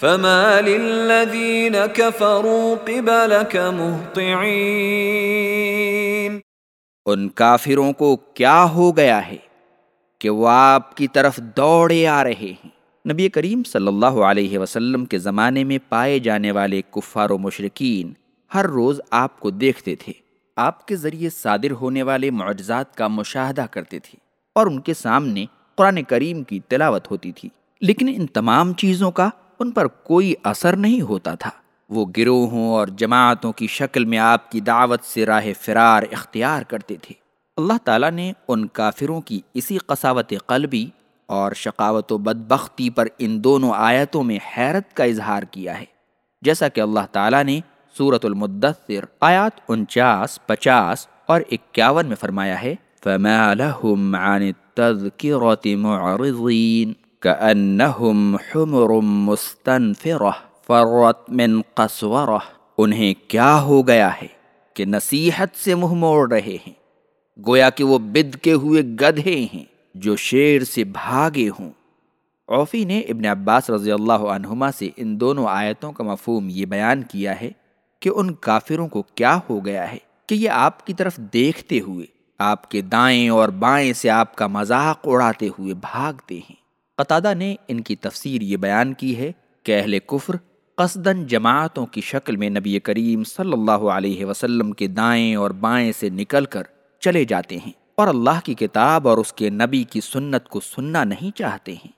فما للذین کفروا قبلك مهطعین ان کافروں کو کیا ہو گیا ہے کہ وہ آپ کی طرف دوڑے آ رہے ہیں؟ نبی کریم صلی اللہ علیہ وسلم کے زمانے میں پائے جانے والے کفار و مشرقین ہر روز آپ کو دیکھتے تھے۔ آپ کے ذریعے صادر ہونے والے معجزات کا مشاہدہ کرتے تھے اور ان کے سامنے قرآن کریم کی تلاوت ہوتی تھی۔ لیکن ان تمام چیزوں کا ان پر کوئی اثر نہیں ہوتا تھا۔ وہ گروہوں اور جماعتوں کی شکل میں آپ کی دعوت سے راہ فرار اختیار کرتے تھے۔ اللہ تعالیٰ نے ان کافروں کی اسی قصاوت قلبی اور شقاوت و بدبختی پر ان دونوں آیتوں میں حیرت کا اظہار کیا ہے۔ جیسا کہ اللہ تعالیٰ نے صورت المدثر آیات انچاس، پچاس اور اکیاون میں فرمایا ہے، فما لهم عن التذكرة معرضين۔ كأنهم حمر مستنفرة فرت من قسورة. انہیں کیا ہو گیا ہے کہ نصیحت سے منہ موڑ رہے ہیں؟ گویا کہ وہ بد کے ہوئے گدھے ہیں جو شیر سے بھاگے ہوں۔ اوفی نے ابن عباس رضی اللہ عنہما سے ان دونوں آیتوں کا مفہوم یہ بیان کیا ہے کہ ان کافروں کو کیا ہو گیا ہے کہ یہ آپ کی طرف دیکھتے ہوئے، آپ کے دائیں اور بائیں سے آپ کا مذاق اڑاتے ہوئے بھاگتے ہیں۔ قطادہ نے ان کی تفسیر یہ بیان کی ہے کہ اہل کفر قصدن جماعتوں کی شکل میں نبی کریم صلی اللہ علیہ وسلم کے دائیں اور بائیں سے نکل کر چلے جاتے ہیں اور اللہ کی کتاب اور اس کے نبی کی سنت کو سننا نہیں چاہتے ہیں۔